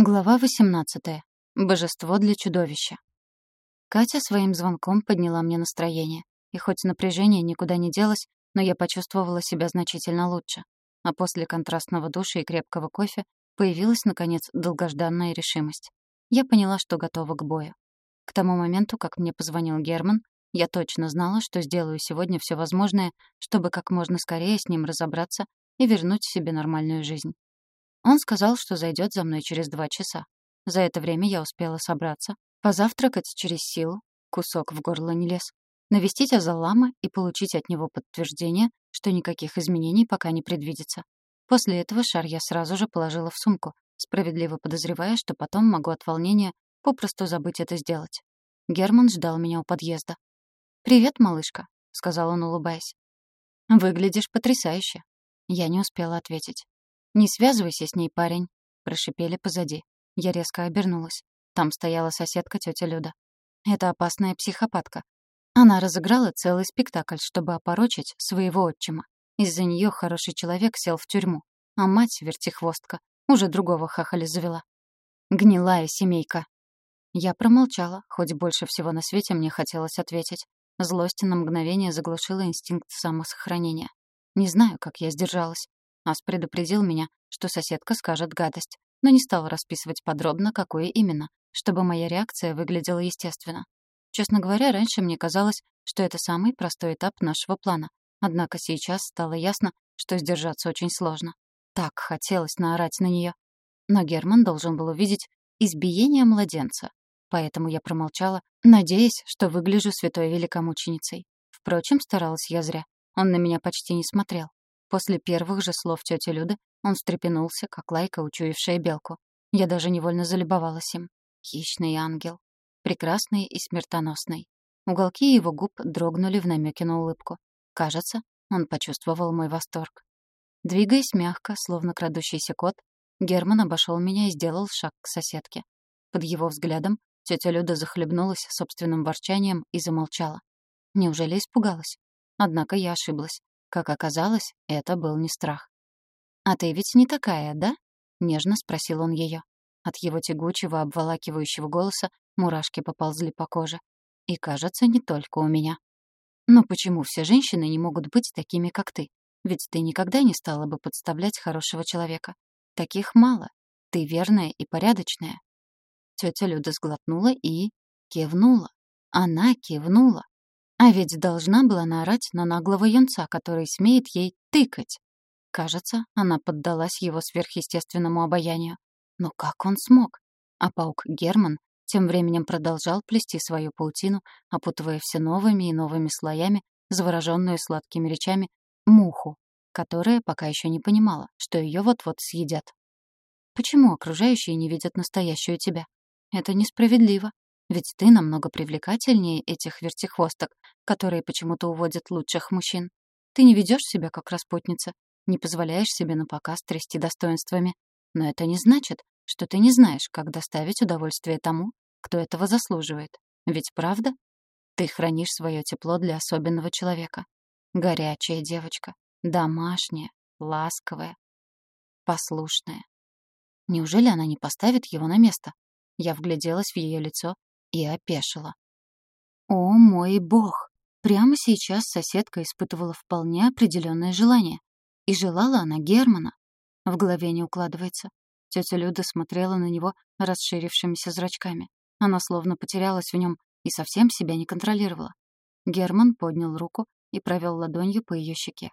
Глава 18. Божество для чудовища. Катя своим звонком подняла мне настроение. И хоть напряжение никуда не делось, но я почувствовала себя значительно лучше. А после контрастного душа и крепкого кофе появилась, наконец, долгожданная решимость. Я поняла, что готова к бою. К тому моменту, как мне позвонил Герман, я точно знала, что сделаю сегодня все возможное, чтобы как можно скорее с ним разобраться и вернуть себе нормальную жизнь. Он сказал, что зайдет за мной через два часа. За это время я успела собраться, позавтракать через силу, кусок в горло не лез, навестить Азалама и получить от него подтверждение, что никаких изменений пока не предвидится. После этого шар я сразу же положила в сумку, справедливо подозревая, что потом могу от волнения попросту забыть это сделать. Герман ждал меня у подъезда. «Привет, малышка», — сказал он, улыбаясь. «Выглядишь потрясающе». Я не успела ответить. «Не связывайся с ней, парень», — прошипели позади. Я резко обернулась. Там стояла соседка тетя Люда. Это опасная психопатка. Она разыграла целый спектакль, чтобы опорочить своего отчима. Из-за нее хороший человек сел в тюрьму, а мать, вертихвостка, уже другого хахаля завела. Гнилая семейка. Я промолчала, хоть больше всего на свете мне хотелось ответить. Злость на мгновение заглушила инстинкт самосохранения. Не знаю, как я сдержалась. Ас предупредил меня, что соседка скажет гадость, но не стал расписывать подробно, какое именно, чтобы моя реакция выглядела естественно. Честно говоря, раньше мне казалось, что это самый простой этап нашего плана. Однако сейчас стало ясно, что сдержаться очень сложно. Так хотелось наорать на нее. Но Герман должен был увидеть избиение младенца. Поэтому я промолчала, надеясь, что выгляжу святой великомученицей. Впрочем, старалась я зря. Он на меня почти не смотрел. После первых же слов тети Люды он встрепенулся, как лайка, учуявшая белку. Я даже невольно залюбовалась им. Хищный ангел. Прекрасный и смертоносный. Уголки его губ дрогнули в намеке на улыбку. Кажется, он почувствовал мой восторг. Двигаясь мягко, словно крадущийся кот, Герман обошел меня и сделал шаг к соседке. Под его взглядом тетя Люда захлебнулась собственным ворчанием и замолчала. Неужели испугалась? Однако я ошиблась. Как оказалось, это был не страх. «А ты ведь не такая, да?» — нежно спросил он ее. От его тягучего, обволакивающего голоса мурашки поползли по коже. И, кажется, не только у меня. «Но почему все женщины не могут быть такими, как ты? Ведь ты никогда не стала бы подставлять хорошего человека. Таких мало. Ты верная и порядочная». Тетя Люда сглотнула и... кивнула. Она кивнула. А ведь должна была наорать на наглого юнца, который смеет ей тыкать. Кажется, она поддалась его сверхъестественному обаянию. Но как он смог? А паук Герман тем временем продолжал плести свою паутину, опутывая все новыми и новыми слоями, завороженную сладкими речами, муху, которая пока еще не понимала, что ее вот-вот съедят. Почему окружающие не видят настоящую тебя? Это несправедливо. Ведь ты намного привлекательнее этих вертихвосток, которые почему-то уводят лучших мужчин. Ты не ведешь себя как распутница, не позволяешь себе напоказ трясти достоинствами. Но это не значит, что ты не знаешь, как доставить удовольствие тому, кто этого заслуживает. Ведь правда? Ты хранишь свое тепло для особенного человека. Горячая девочка, домашняя, ласковая, послушная. Неужели она не поставит его на место? Я вгляделась в ее лицо и опешила. О мой бог! Прямо сейчас соседка испытывала вполне определенное желание. И желала она Германа. В голове не укладывается. Тетя Люда смотрела на него расширившимися зрачками. Она словно потерялась в нем и совсем себя не контролировала. Герман поднял руку и провел ладонью по ее щеке.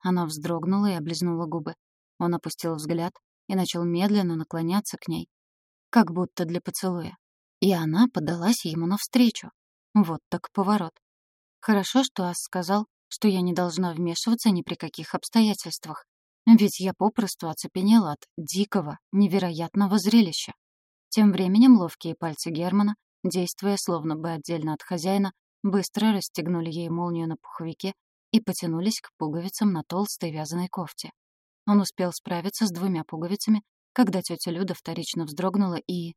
Она вздрогнула и облизнула губы. Он опустил взгляд и начал медленно наклоняться к ней, как будто для поцелуя. И она подалась ему навстречу. Вот так поворот. Хорошо, что Ас сказал, что я не должна вмешиваться ни при каких обстоятельствах. Ведь я попросту оцепенела от дикого, невероятного зрелища. Тем временем ловкие пальцы Германа, действуя словно бы отдельно от хозяина, быстро расстегнули ей молнию на пуховике и потянулись к пуговицам на толстой вязаной кофте. Он успел справиться с двумя пуговицами, когда тетя Люда вторично вздрогнула и...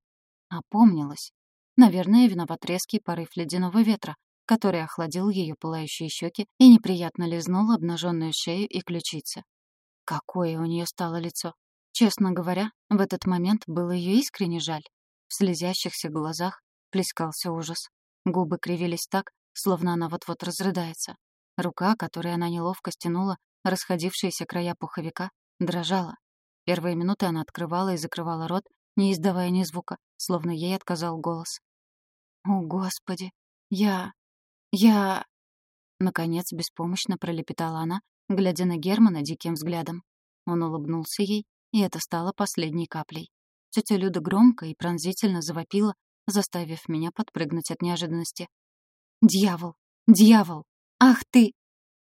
Опомнилась. Наверное, виноват резкий порыв ледяного ветра, который охладил ее пылающие щеки и неприятно лизнул обнаженную шею и ключицы. Какое у нее стало лицо. Честно говоря, в этот момент было ее искренне жаль. В слезящихся глазах плескался ужас. Губы кривились так, словно она вот-вот разрыдается. Рука, которой она неловко стянула расходившиеся края пуховика, дрожала. Первые минуты она открывала и закрывала рот, не издавая ни звука, словно ей отказал голос. «О, Господи! Я... я...» Наконец, беспомощно пролепетала она, глядя на Германа диким взглядом. Он улыбнулся ей, и это стало последней каплей. Тетя Люда громко и пронзительно завопила, заставив меня подпрыгнуть от неожиданности. «Дьявол! Дьявол! Ах ты!»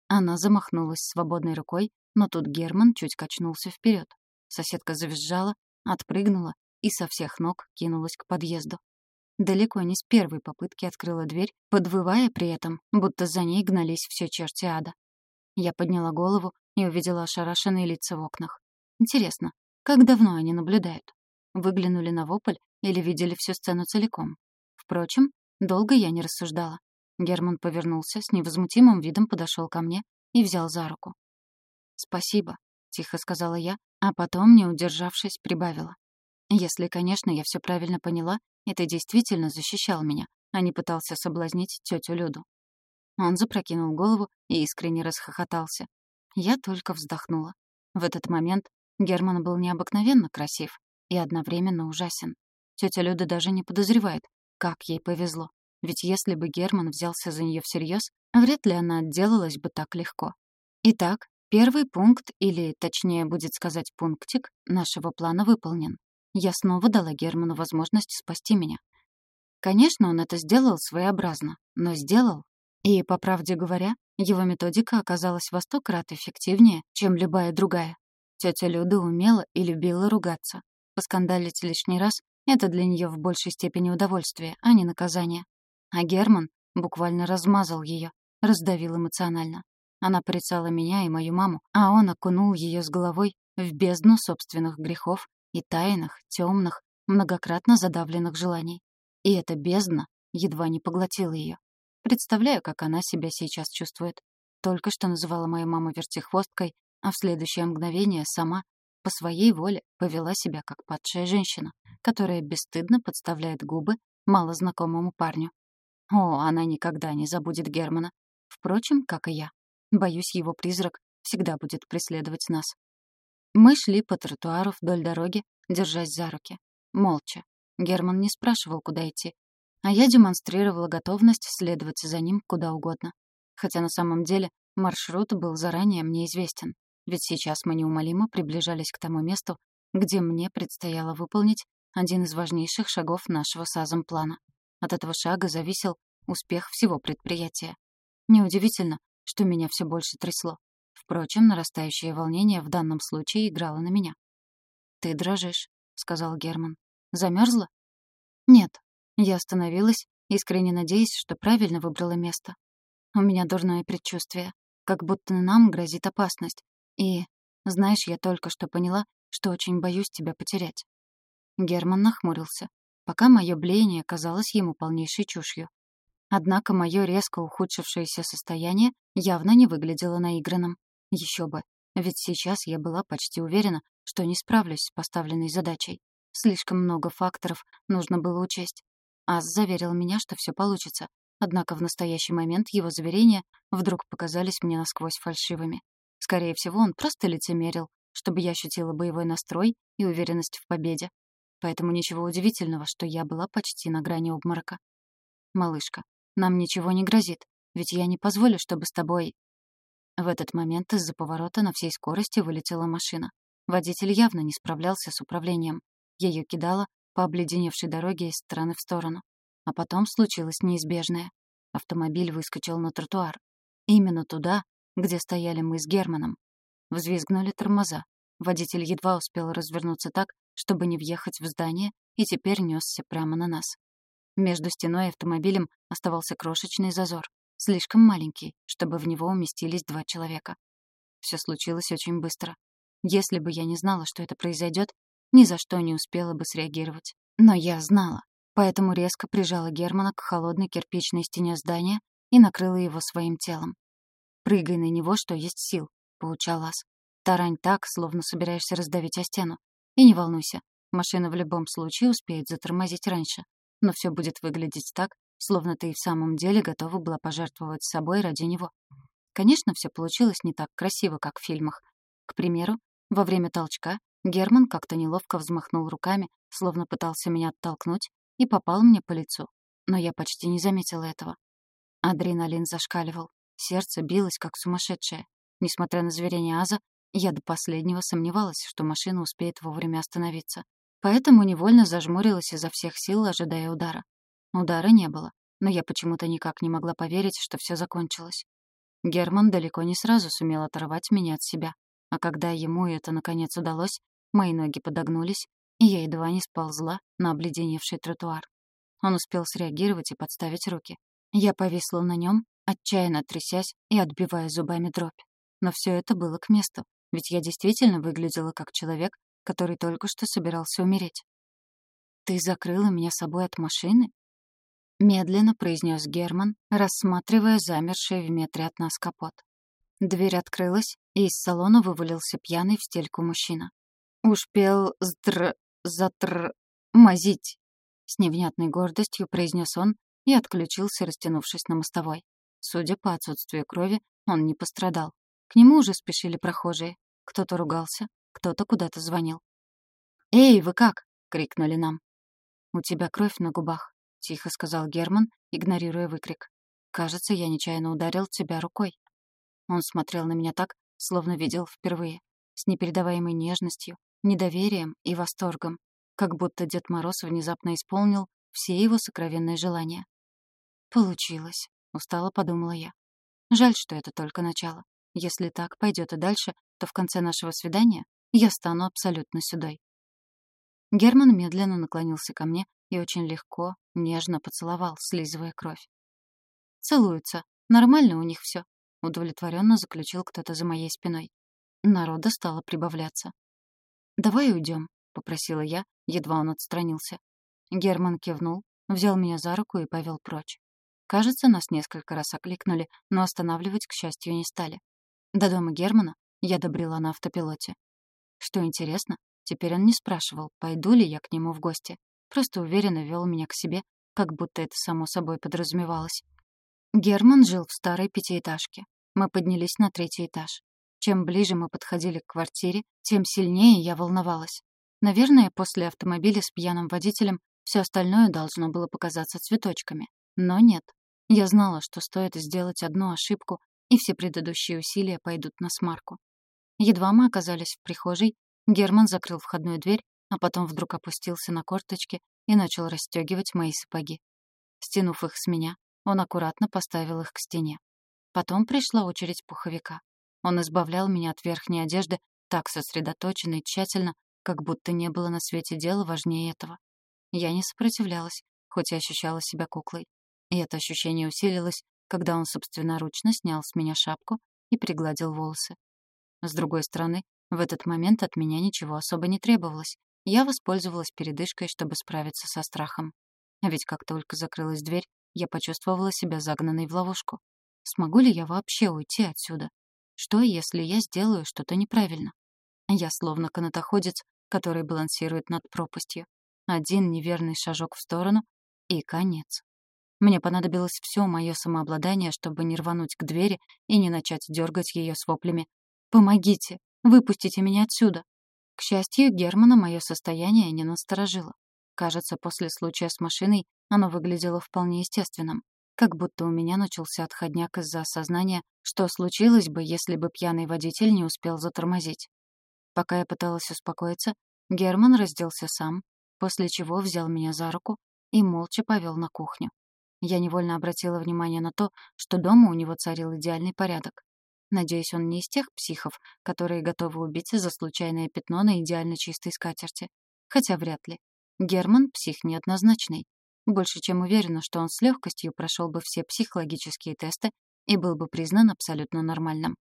Она замахнулась свободной рукой, но тут Герман чуть качнулся вперед. Соседка завизжала, отпрыгнула и со всех ног кинулась к подъезду. Далеко не с первой попытки открыла дверь, подвывая при этом, будто за ней гнались все черти ада. Я подняла голову и увидела ошарашенные лица в окнах. Интересно, как давно они наблюдают? Выглянули на вопль или видели всю сцену целиком? Впрочем, долго я не рассуждала. Герман повернулся, с невозмутимым видом подошел ко мне и взял за руку. «Спасибо», — тихо сказала я, а потом, не удержавшись, прибавила. «Если, конечно, я все правильно поняла, ты действительно защищал меня, а не пытался соблазнить тетю Люду». Он запрокинул голову и искренне расхохотался. Я только вздохнула. В этот момент Герман был необыкновенно красив и одновременно ужасен. Тетя Люда даже не подозревает, как ей повезло. Ведь если бы Герман взялся за нее всерьез, вряд ли она отделалась бы так легко. Итак, первый пункт, или, точнее будет сказать, пунктик, нашего плана выполнен. Я снова дала Герману возможность спасти меня. Конечно, он это сделал своеобразно, но сделал. И, по правде говоря, его методика оказалась во сто крат эффективнее, чем любая другая. Тетя Люда умела и любила ругаться. Поскандалить лишний раз — это для нее в большей степени удовольствие, а не наказание. А Герман буквально размазал ее, раздавил эмоционально. Она порицала меня и мою маму, а он окунул ее с головой в бездну собственных грехов и тайных, темных, многократно задавленных желаний. И эта бездна едва не поглотила ее. Представляю, как она себя сейчас чувствует. Только что называла мою маму вертихвосткой, а в следующее мгновение сама по своей воле повела себя как падшая женщина, которая бесстыдно подставляет губы малознакомому парню. О, она никогда не забудет Германа. Впрочем, как и я. Боюсь, его призрак всегда будет преследовать нас. Мы шли по тротуару вдоль дороги, держась за руки. Молча. Герман не спрашивал, куда идти. А я демонстрировала готовность следовать за ним куда угодно. Хотя на самом деле маршрут был заранее мне известен. Ведь сейчас мы неумолимо приближались к тому месту, где мне предстояло выполнить один из важнейших шагов нашего с Азом плана. От этого шага зависел успех всего предприятия. Неудивительно, что меня все больше трясло. Впрочем, нарастающее волнение в данном случае играло на меня. «Ты дрожишь», — сказал Герман. «Замерзла?» «Нет». Я остановилась, искренне надеясь, что правильно выбрала место. У меня дурное предчувствие, как будто нам грозит опасность. И, знаешь, я только что поняла, что очень боюсь тебя потерять. Герман нахмурился пока мое блеяние казалось ему полнейшей чушью. Однако мое резко ухудшившееся состояние явно не выглядело наигранным. Еще бы, ведь сейчас я была почти уверена, что не справлюсь с поставленной задачей. Слишком много факторов нужно было учесть. Ас заверил меня, что все получится, однако в настоящий момент его заверения вдруг показались мне насквозь фальшивыми. Скорее всего, он просто лицемерил, чтобы я ощутила боевой настрой и уверенность в победе. Поэтому ничего удивительного, что я была почти на грани обморока. «Малышка, нам ничего не грозит, ведь я не позволю, чтобы с тобой...» В этот момент из-за поворота на всей скорости вылетела машина. Водитель явно не справлялся с управлением. Ее кидало по обледеневшей дороге из стороны в сторону. А потом случилось неизбежное. Автомобиль выскочил на тротуар. Именно туда, где стояли мы с Германом. Взвизгнули тормоза. Водитель едва успел развернуться так, чтобы не въехать в здание, и теперь несся прямо на нас. Между стеной и автомобилем оставался крошечный зазор, слишком маленький, чтобы в него уместились два человека. Все случилось очень быстро. Если бы я не знала, что это произойдет, ни за что не успела бы среагировать. Но я знала, поэтому резко прижала Германа к холодной кирпичной стене здания и накрыла его своим телом. «Прыгай на него, что есть сил», — поучал Ас. «Тарань так, словно собираешься раздавить о стену. И не волнуйся, машина в любом случае успеет затормозить раньше. Но все будет выглядеть так, словно ты и в самом деле готова была пожертвовать собой ради него. Конечно, все получилось не так красиво, как в фильмах. К примеру, во время толчка Герман как-то неловко взмахнул руками, словно пытался меня оттолкнуть, и попал мне по лицу. Но я почти не заметила этого. Адреналин зашкаливал. Сердце билось, как сумасшедшее. Несмотря на заверение Аза, я до последнего сомневалась, что машина успеет вовремя остановиться. Поэтому невольно зажмурилась изо всех сил, ожидая удара. Удара не было, но я почему-то никак не могла поверить, что все закончилось. Герман далеко не сразу сумел оторвать меня от себя, а когда ему это наконец удалось, мои ноги подогнулись, и я едва не сползла на обледеневший тротуар. Он успел среагировать и подставить руки. Я повисла на нем, отчаянно трясясь и отбивая зубами дробь. Но все это было к месту, ведь я действительно выглядела как человек, который только что собирался умереть. «Ты закрыла меня собой от машины?» Медленно произнес Герман, рассматривая замерший в метре от нас капот. Дверь открылась, и из салона вывалился пьяный в стельку мужчина. «Уж пел здр... затр... мазить!» С невнятной гордостью произнес он и отключился, растянувшись на мостовой. Судя по отсутствию крови, он не пострадал. К нему уже спешили прохожие. Кто-то ругался, кто-то куда-то звонил. «Эй, вы как?» — крикнули нам. «У тебя кровь на губах», — тихо сказал Герман, игнорируя выкрик. «Кажется, я нечаянно ударил тебя рукой». Он смотрел на меня так, словно видел впервые, с непередаваемой нежностью, недоверием и восторгом, как будто Дед Мороз внезапно исполнил все его сокровенные желания. «Получилось», — устало подумала я. «Жаль, что это только начало. Если так пойдет и дальше, то в конце нашего свидания я стану абсолютно сюдой». Герман медленно наклонился ко мне и очень легко, нежно поцеловал, слизывая кровь. «Целуются. Нормально у них все», — удовлетворенно заключил кто-то за моей спиной. Народа стало прибавляться. «Давай уйдем», — попросила я, едва он отстранился. Герман кивнул, взял меня за руку и повел прочь. Кажется, нас несколько раз окликнули, но останавливать, к счастью, не стали. До дома Германа я добрела на автопилоте. Что интересно, теперь он не спрашивал, пойду ли я к нему в гости. Просто уверенно вел меня к себе, как будто это само собой подразумевалось. Герман жил в старой пятиэтажке. Мы поднялись на третий этаж. Чем ближе мы подходили к квартире, тем сильнее я волновалась. Наверное, после автомобиля с пьяным водителем все остальное должно было показаться цветочками. Но нет. Я знала, что стоит сделать одну ошибку, и все предыдущие усилия пойдут на смарку. Едва мы оказались в прихожей, Герман закрыл входную дверь, а потом вдруг опустился на корточки и начал расстегивать мои сапоги. Стянув их с меня, он аккуратно поставил их к стене. Потом пришла очередь пуховика. Он избавлял меня от верхней одежды так сосредоточенно и тщательно, как будто не было на свете дела важнее этого. Я не сопротивлялась, хоть и ощущала себя куклой. И это ощущение усилилось, когда он собственноручно снял с меня шапку и пригладил волосы. С другой стороны, в этот момент от меня ничего особо не требовалось. Я воспользовалась передышкой, чтобы справиться со страхом. Ведь как только закрылась дверь, я почувствовала себя загнанной в ловушку. Смогу ли я вообще уйти отсюда? Что, если я сделаю что-то неправильно? Я словно канатоходец, который балансирует над пропастью. Один неверный шажок в сторону — и конец. Мне понадобилось все мое самообладание, чтобы не рвануть к двери и не начать дергать ее с воплями. «Помогите! Выпустите меня отсюда!» К счастью, Германа мое состояние не насторожило. Кажется, после случая с машиной оно выглядело вполне естественным. Как будто у меня начался отходняк из-за осознания, что случилось бы, если бы пьяный водитель не успел затормозить. Пока я пыталась успокоиться, Герман разделся сам, после чего взял меня за руку и молча повел на кухню. Я невольно обратила внимание на то, что дома у него царил идеальный порядок. Надеюсь, он не из тех психов, которые готовы убиться за случайное пятно на идеально чистой скатерти. Хотя вряд ли. Герман — псих неоднозначный. Больше чем уверена, что он с легкостью прошел бы все психологические тесты и был бы признан абсолютно нормальным.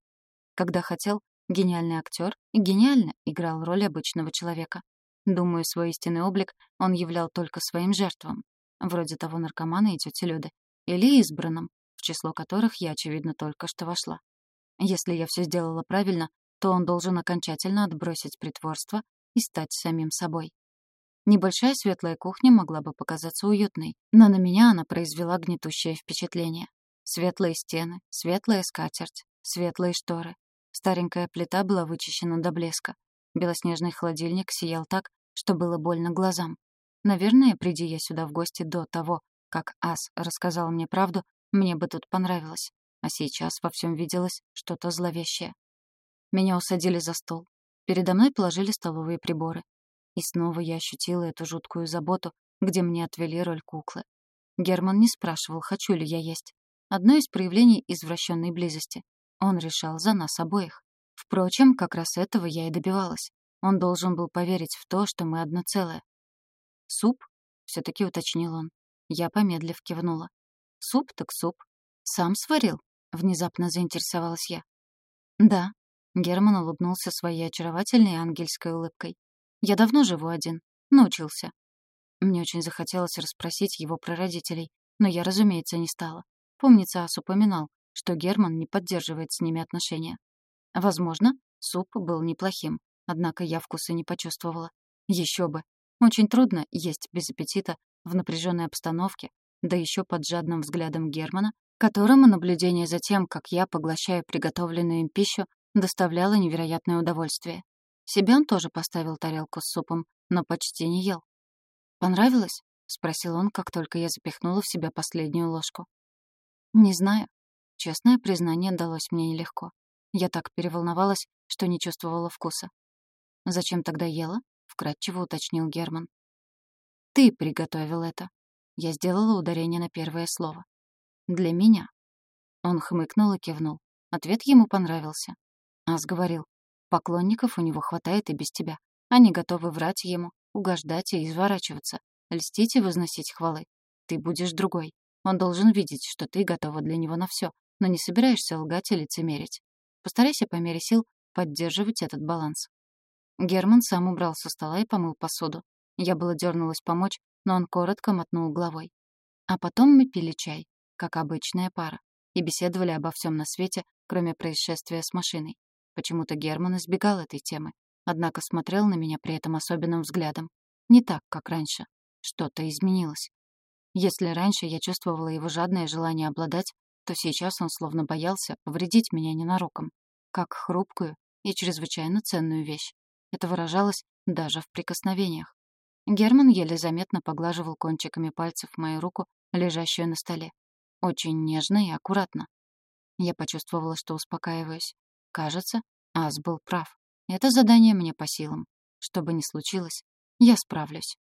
Когда хотел, гениальный актер гениально играл роль обычного человека. Думаю, свой истинный облик он являл только своим жертвам, вроде того наркомана и тети Люды, или избранным, в число которых я, очевидно, только что вошла. Если я все сделала правильно, то он должен окончательно отбросить притворство и стать самим собой. Небольшая светлая кухня могла бы показаться уютной, но на меня она произвела гнетущее впечатление. Светлые стены, светлая скатерть, светлые шторы. Старенькая плита была вычищена до блеска. Белоснежный холодильник сиял так, что было больно глазам. Наверное, приди я сюда в гости до того, как Ас рассказал мне правду, мне бы тут понравилось. А сейчас во всем виделось что-то зловещее. Меня усадили за стол. Передо мной положили столовые приборы. И снова я ощутила эту жуткую заботу, где мне отвели роль куклы. Герман не спрашивал, хочу ли я есть. Одно из проявлений извращенной близости. Он решал за нас обоих. Впрочем, как раз этого я и добивалась. Он должен был поверить в то, что мы одно целое. «Суп?» — все-таки уточнил он. Я, помедлив, кивнула. «Суп так суп. Сам сварил?» — внезапно заинтересовалась я. «Да». Герман улыбнулся своей очаровательной ангельской улыбкой. «Я давно живу один. Научился». Мне очень захотелось расспросить его про родителей, но я, разумеется, не стала. Помнится, Ас упоминал, что Герман не поддерживает с ними отношения. Возможно, суп был неплохим, однако я вкуса не почувствовала. Еще бы. Очень трудно есть без аппетита в напряженной обстановке, да еще под жадным взглядом Германа, которому наблюдение за тем, как я поглощаю приготовленную им пищу, доставляло невероятное удовольствие. Себе он тоже поставил тарелку с супом, но почти не ел. «Понравилось?» — спросил он, как только я запихнула в себя последнюю ложку. «Не знаю». Честное признание далось мне нелегко. Я так переволновалась, что не чувствовала вкуса. «Зачем тогда ела?» — вкратчиво уточнил Герман. «Ты приготовил это». Я сделала ударение на первое слово. «Для меня». Он хмыкнул и кивнул. Ответ ему понравился. Ас говорил, поклонников у него хватает и без тебя. Они готовы врать ему, угождать и изворачиваться, льстить и возносить хвалы. Ты будешь другой. Он должен видеть, что ты готова для него на все, но не собираешься лгать и лицемерить. Постарайся по мере сил поддерживать этот баланс. Герман сам убрал со стола и помыл посуду. Я было дернулась помочь, но он коротко мотнул головой. А потом мы пили чай, как обычная пара, и беседовали обо всем на свете, кроме происшествия с машиной. Почему-то Герман избегал этой темы, однако смотрел на меня при этом особенным взглядом. Не так, как раньше. Что-то изменилось. Если раньше я чувствовала его жадное желание обладать, то сейчас он словно боялся повредить меня ненароком, как хрупкую и чрезвычайно ценную вещь. Это выражалось даже в прикосновениях. Герман еле заметно поглаживал кончиками пальцев мою руку, лежащую на столе. Очень нежно и аккуратно. Я почувствовала, что успокаиваюсь. Кажется, Ас был прав. Это задание мне по силам. Что бы ни случилось, я справлюсь.